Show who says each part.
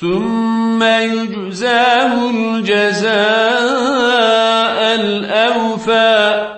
Speaker 1: ثم يجزاه الجزاء الأوفى.